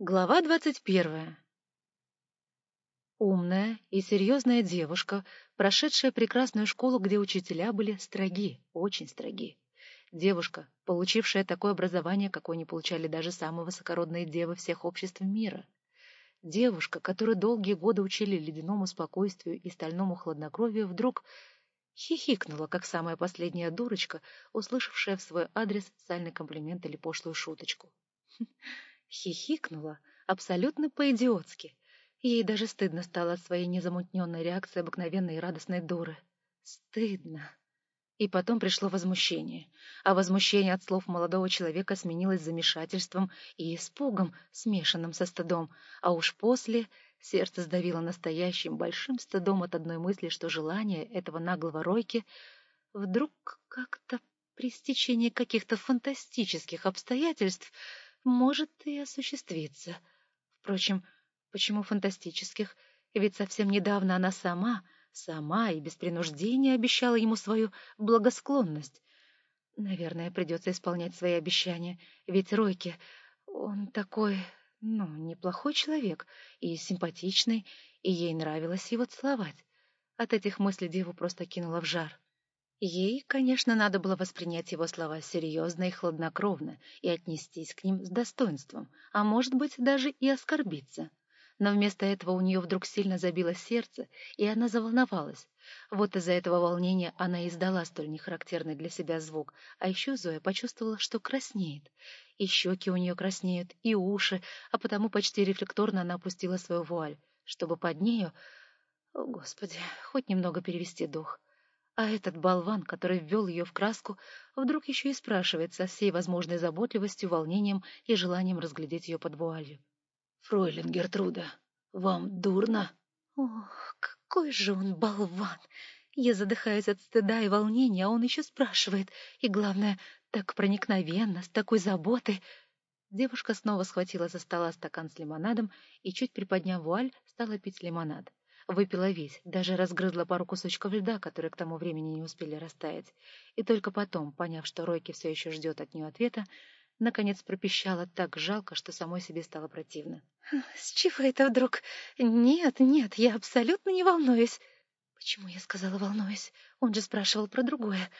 Глава двадцать первая. Умная и серьезная девушка, прошедшая прекрасную школу, где учителя были строги, очень строги. Девушка, получившая такое образование, какое не получали даже самые высокородные девы всех обществ мира. Девушка, которую долгие годы учили ледяному спокойствию и стальному хладнокровию, вдруг хихикнула, как самая последняя дурочка, услышавшая в свой адрес сальный комплимент или пошлую шуточку. Хихикнула абсолютно по-идиотски. Ей даже стыдно стало от своей незамутненной реакции обыкновенной и радостной дуры. Стыдно. И потом пришло возмущение. А возмущение от слов молодого человека сменилось замешательством и испугом, смешанным со стыдом. А уж после сердце сдавило настоящим большим стыдом от одной мысли, что желание этого наглого Ройки вдруг как-то при стечении каких-то фантастических обстоятельств может и осуществиться. Впрочем, почему фантастических? Ведь совсем недавно она сама, сама и без принуждения обещала ему свою благосклонность. Наверное, придется исполнять свои обещания, ведь Ройке, он такой, ну, неплохой человек и симпатичный, и ей нравилось его целовать. От этих мыслей деву просто кинула в жар. Ей, конечно, надо было воспринять его слова серьезно и хладнокровно и отнестись к ним с достоинством, а может быть, даже и оскорбиться. Но вместо этого у нее вдруг сильно забилось сердце, и она заволновалась. Вот из-за этого волнения она издала столь нехарактерный для себя звук, а еще Зоя почувствовала, что краснеет. И щеки у нее краснеют, и уши, а потому почти рефлекторно она опустила свою вуаль, чтобы под нею... О, Господи, хоть немного перевести дух. А этот болван, который ввел ее в краску, вдруг еще и спрашивает со всей возможной заботливостью, волнением и желанием разглядеть ее под вуалью. «Фройлен Гертруда, вам дурно?» Ох, какой же он болван! Я задыхаюсь от стыда и волнения, а он еще спрашивает. И главное, так проникновенно, с такой заботой. Девушка снова схватила со стола стакан с лимонадом и, чуть приподняв вуаль, стала пить лимонад. Выпила весь, даже разгрызла пару кусочков льда, которые к тому времени не успели растаять. И только потом, поняв, что Ройки все еще ждет от нее ответа, наконец пропищала так жалко, что самой себе стало противно. «С чего это вдруг? Нет, нет, я абсолютно не волнуюсь». «Почему я сказала волнуюсь? Он же спрашивал про другое».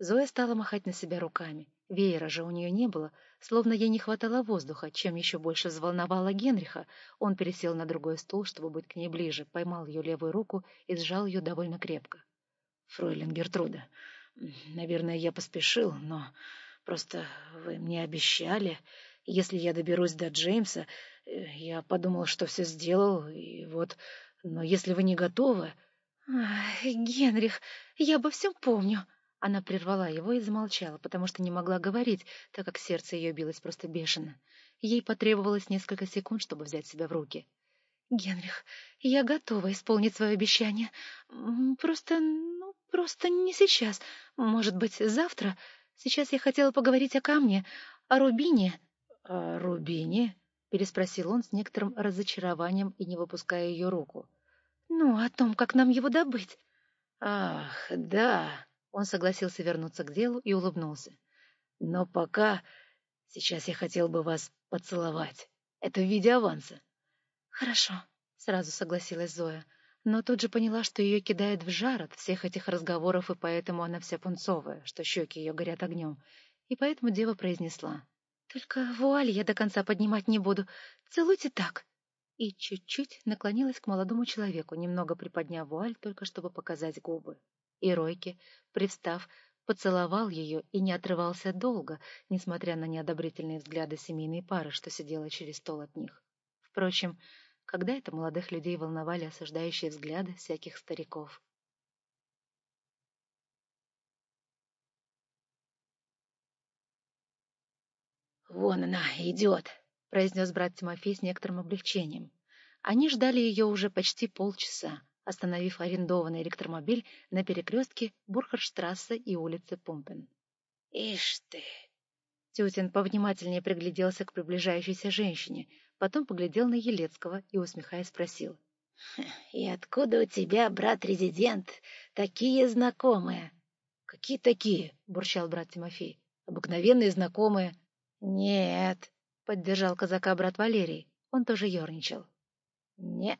Зоя стала махать на себя руками. Веера же у нее не было, словно ей не хватало воздуха, чем еще больше взволновала Генриха. Он пересел на другой стул, чтобы быть к ней ближе, поймал ее левую руку и сжал ее довольно крепко. — Фройлен Гертруда, наверное, я поспешил, но просто вы мне обещали, если я доберусь до Джеймса, э, я подумал, что все сделал, и вот... Но если вы не готовы... — Генрих, я обо всем помню, она прервала его и замолчала, потому что не могла говорить, так как сердце ее билось просто бешено. Ей потребовалось несколько секунд, чтобы взять себя в руки. «Генрих, я готова исполнить свое обещание. Просто, ну, просто не сейчас. Может быть, завтра. Сейчас я хотела поговорить о камне, о рубине». «О рубине?» — переспросил он с некоторым разочарованием и не выпуская ее руку. «Ну, о том, как нам его добыть». «Ах, да!» Он согласился вернуться к делу и улыбнулся. «Но пока... Сейчас я хотел бы вас поцеловать. Это в виде аванса». «Хорошо», — сразу согласилась Зоя, но тут же поняла, что ее кидает в жар от всех этих разговоров, и поэтому она вся пунцовая, что щеки ее горят огнем. И поэтому дева произнесла. «Только вуаль я до конца поднимать не буду. Целуйте так». И чуть-чуть наклонилась к молодому человеку, немного приподняв вуаль, только чтобы показать губы. И Ройке, привстав, поцеловал ее и не отрывался долго, несмотря на неодобрительные взгляды семейной пары, что сидела через стол от них. Впрочем, когда это молодых людей волновали осуждающие взгляды всяких стариков? «Вон она, идет!» — произнес брат Тимофей с некоторым облегчением. Они ждали ее уже почти полчаса, остановив арендованный электромобиль на перекрестке Бурхарштрассе и улицы Пумпен. «Ишь ты!» Тютин повнимательнее пригляделся к приближающейся женщине, потом поглядел на Елецкого и, усмехаясь, спросил. «И откуда у тебя, брат-резидент, такие знакомые?» «Какие такие?» — бурчал брат Тимофей. «Обыкновенные знакомые». «Нет», — поддержал казака брат Валерий. Он тоже ерничал. «Не,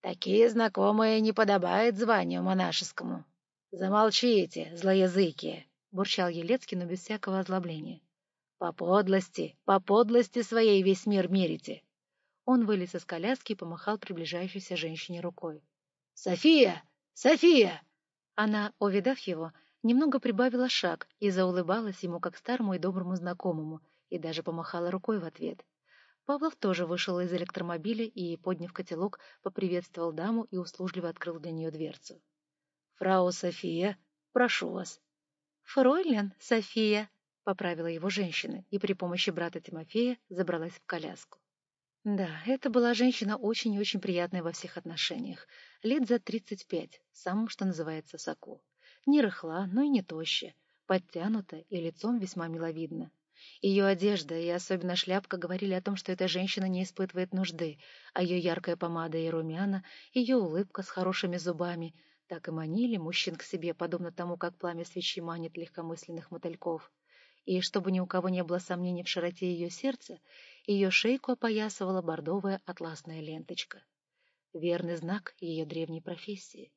такие знакомые не подобает званию монашескому. Замолчите, злоязыкие!» — бурчал Елецкий, но без всякого озлобления. «По подлости, по подлости своей весь мир мерите!» Он вылез из коляски и помахал приближающейся женщине рукой. «София! София!» Она, увидав его, немного прибавила шаг и заулыбалась ему как старому и доброму знакомому, и даже помахала рукой в ответ. Павлов тоже вышел из электромобиля и, подняв котелок, поприветствовал даму и услужливо открыл для нее дверцу. «Фрау София, прошу вас». «Фройлен София», — поправила его женщина и при помощи брата Тимофея забралась в коляску. Да, это была женщина очень и очень приятная во всех отношениях. Лет за тридцать пять, самым, что называется, соку. Не рыхла, но и не тощая, подтянута и лицом весьма миловидна. Ее одежда и особенно шляпка говорили о том, что эта женщина не испытывает нужды, а ее яркая помада и румяна, ее улыбка с хорошими зубами так и манили мужчин к себе, подобно тому, как пламя свечи манит легкомысленных мотыльков. И чтобы ни у кого не было сомнений в широте ее сердца, ее шейку опоясывала бордовая атласная ленточка. Верный знак ее древней профессии.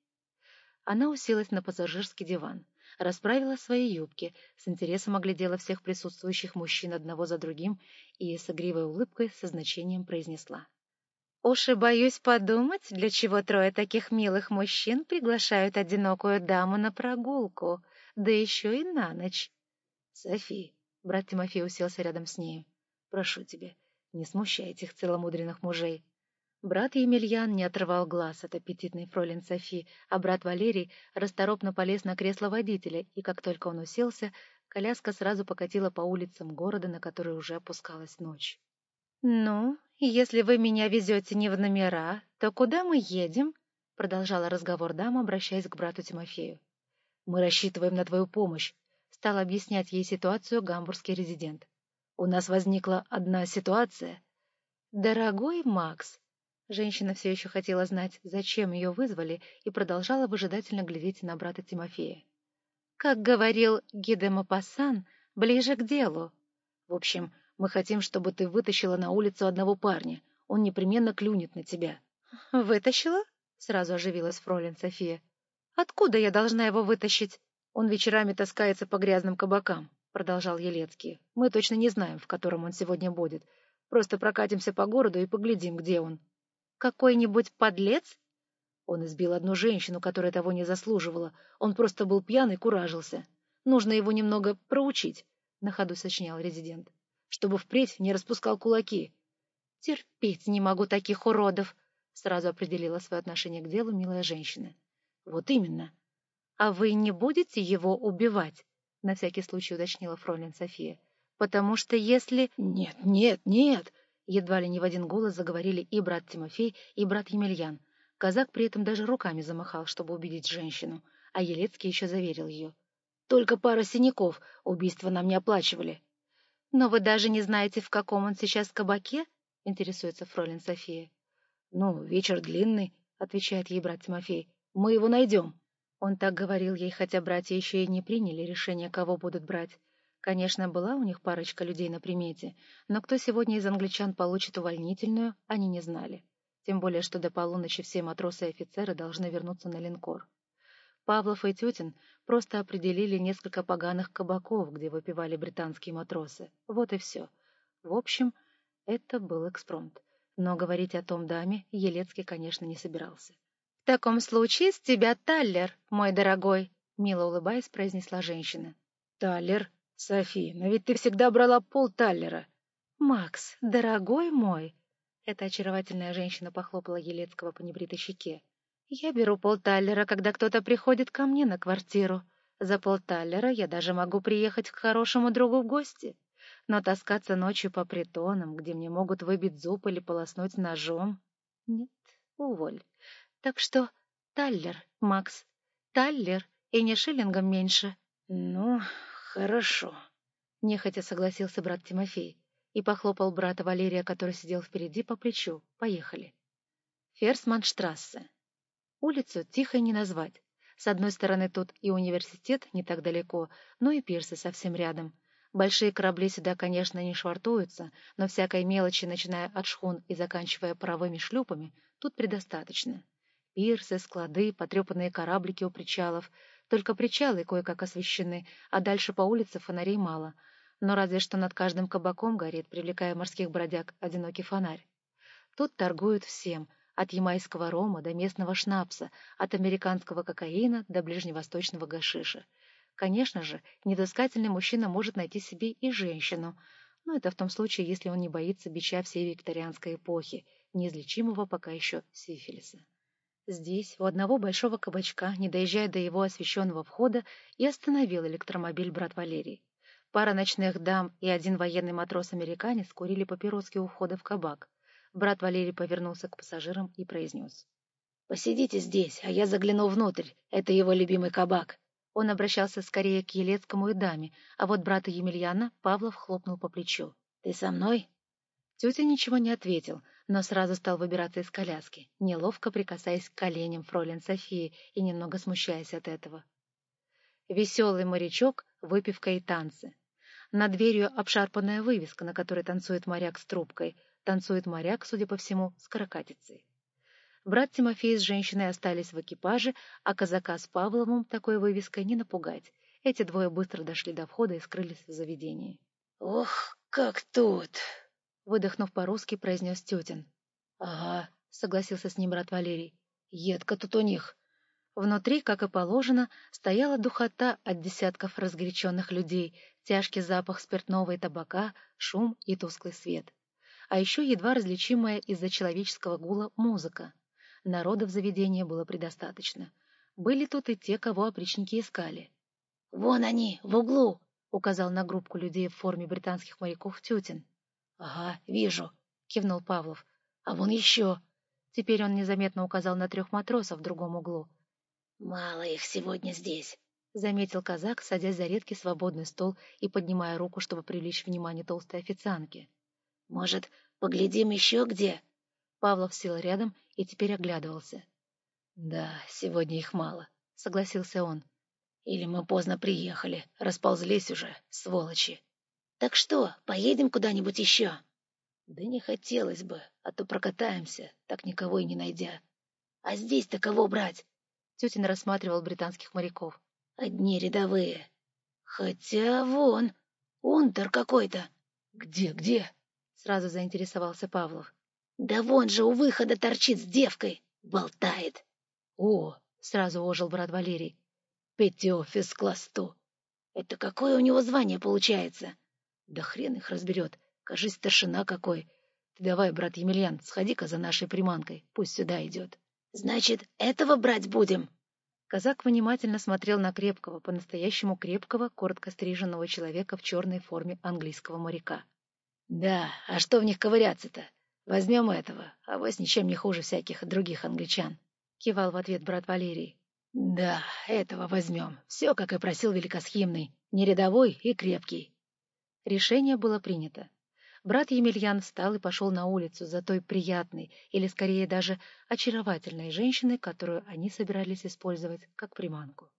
Она уселась на пассажирский диван расправила свои юбки, с интересом оглядела всех присутствующих мужчин одного за другим и с игривой улыбкой со значением произнесла. «Уж и боюсь подумать, для чего трое таких милых мужчин приглашают одинокую даму на прогулку, да еще и на ночь». «Софи», — брат Тимофей уселся рядом с нею, — «прошу тебя, не смущай этих целомудренных мужей». Брат Емельян не отрывал глаз от аппетитной фролин Софи, а брат Валерий расторопно полез на кресло водителя, и как только он уселся, коляска сразу покатила по улицам города, на который уже опускалась ночь. «Ну, если вы меня везете не в номера, то куда мы едем?» — продолжала разговор дама, обращаясь к брату Тимофею. «Мы рассчитываем на твою помощь», — стал объяснять ей ситуацию гамбургский резидент. «У нас возникла одна ситуация». «Дорогой Макс», Женщина все еще хотела знать, зачем ее вызвали, и продолжала выжидательно глядеть на брата Тимофея. «Как говорил Гидемопассан, ближе к делу. В общем, мы хотим, чтобы ты вытащила на улицу одного парня. Он непременно клюнет на тебя». «Вытащила?» — сразу оживилась фролин София. «Откуда я должна его вытащить?» «Он вечерами таскается по грязным кабакам», — продолжал Елецкий. «Мы точно не знаем, в котором он сегодня будет. Просто прокатимся по городу и поглядим, где он». Какой-нибудь подлец? Он избил одну женщину, которая того не заслуживала. Он просто был пьяный, куражился. Нужно его немного проучить, — на ходу сочинял резидент, — чтобы впредь не распускал кулаки. — Терпеть не могу таких уродов, — сразу определила свое отношение к делу милая женщина. — Вот именно. — А вы не будете его убивать? — на всякий случай уточнила фролин София. — Потому что если... — Нет, нет, нет! Едва ли не в один голос заговорили и брат Тимофей, и брат Емельян. Казак при этом даже руками замахал, чтобы убедить женщину, а Елецкий еще заверил ее. «Только пара синяков, убийства нам не оплачивали». «Но вы даже не знаете, в каком он сейчас кабаке?» — интересуется фролин София. «Ну, вечер длинный», — отвечает ей брат Тимофей. «Мы его найдем». Он так говорил ей, хотя братья еще и не приняли решение, кого будут брать. Конечно, была у них парочка людей на примете, но кто сегодня из англичан получит увольнительную, они не знали. Тем более, что до полуночи все матросы и офицеры должны вернуться на линкор. Павлов и Тютин просто определили несколько поганых кабаков, где выпивали британские матросы. Вот и все. В общем, это был экспромт. Но говорить о том даме Елецкий, конечно, не собирался. — В таком случае с тебя Таллер, мой дорогой, — мило улыбаясь, произнесла женщина. — Таллер? «Софи, но ведь ты всегда брала полталлера». «Макс, дорогой мой!» Эта очаровательная женщина похлопала Елецкого по небритой щеке. «Я беру полталлера, когда кто-то приходит ко мне на квартиру. За полталлера я даже могу приехать к хорошему другу в гости. Но таскаться ночью по притонам, где мне могут выбить зуб или полоснуть ножом... Нет, уволь. Так что таллер, Макс, таллер, и не шиллингом меньше». «Ну, «Хорошо», — нехотя согласился брат Тимофей и похлопал брата Валерия, который сидел впереди, по плечу. «Поехали». Ферсманштрассе. Улицу тихо не назвать. С одной стороны тут и университет не так далеко, но и пирсы совсем рядом. Большие корабли сюда, конечно, не швартуются, но всякой мелочи, начиная от шхун и заканчивая паровыми шлюпами, тут предостаточно. Пирсы, склады, потрепанные кораблики у причалов. Только причалы кое-как освещены, а дальше по улице фонарей мало. Но разве что над каждым кабаком горит, привлекая морских бродяг, одинокий фонарь. Тут торгуют всем, от ямайского рома до местного шнапса, от американского кокаина до ближневосточного гашиша. Конечно же, недоскательный мужчина может найти себе и женщину, но это в том случае, если он не боится бича всей викторианской эпохи, неизлечимого пока еще сифилиса. Здесь, у одного большого кабачка, не доезжая до его освещенного входа, и остановил электромобиль брат Валерий. Пара ночных дам и один военный матрос-американец курили папироски у входа в кабак. Брат Валерий повернулся к пассажирам и произнес. «Посидите здесь, а я загляну внутрь. Это его любимый кабак». Он обращался скорее к Елецкому и даме, а вот брата Емельяна Павлов хлопнул по плечу. «Ты со мной?» Тетя ничего не ответил, но сразу стал выбираться из коляски, неловко прикасаясь к коленям фролин Софии и немного смущаясь от этого. Веселый морячок, выпивка и танцы. Над дверью обшарпанная вывеска, на которой танцует моряк с трубкой. Танцует моряк, судя по всему, с каракатицей. Брат Тимофей с женщиной остались в экипаже, а казака с Павловым такой вывеской не напугать. Эти двое быстро дошли до входа и скрылись в заведении. «Ох, как тут!» — выдохнув по-русски, произнес тетин. «Ага», — согласился с ним брат Валерий. «Едко тут у них». Внутри, как и положено, стояла духота от десятков разгоряченных людей, тяжкий запах спиртного и табака, шум и тусклый свет. А еще едва различимая из-за человеческого гула музыка. Народа в заведении было предостаточно. Были тут и те, кого опричники искали. — Вон они, в углу! — указал на группку людей в форме британских моряков Тютин. — Ага, вижу, — кивнул Павлов. — А вон еще! Теперь он незаметно указал на трех матросов в другом углу. — Мало их сегодня здесь, — заметил казак, садясь за редкий свободный стол и поднимая руку, чтобы привлечь внимание толстой официантки. — Может, поглядим еще где? Павлов сел рядом и теперь оглядывался. «Да, сегодня их мало», — согласился он. «Или мы поздно приехали, расползлись уже, сволочи». «Так что, поедем куда-нибудь еще?» «Да не хотелось бы, а то прокатаемся, так никого и не найдя». «А здесь-то кого брать?» Тетин рассматривал британских моряков. «Одни рядовые. Хотя вон, унтер какой-то». «Где, где?» — сразу заинтересовался Павлов. Да вон же у выхода торчит с девкой, болтает. О, сразу ожил брат Валерий. Петё физкласту. Это какое у него звание получается? Да хрен их разберет. Кажись, старшина какой. Ты давай, брат Емельян, сходи-ка за нашей приманкой. Пусть сюда идет. Значит, этого брать будем? Казак внимательно смотрел на крепкого, по-настоящему крепкого, коротко стриженного человека в черной форме английского моряка. Да, а что в них ковыряться-то? Возьмем этого, а авось ничем не хуже всяких других англичан. Кивал в ответ брат Валерий. Да, этого возьмем. Все, как и просил великосхимный. Не рядовой и крепкий. Решение было принято. Брат Емельян встал и пошел на улицу за той приятной, или скорее даже очаровательной женщиной, которую они собирались использовать как приманку.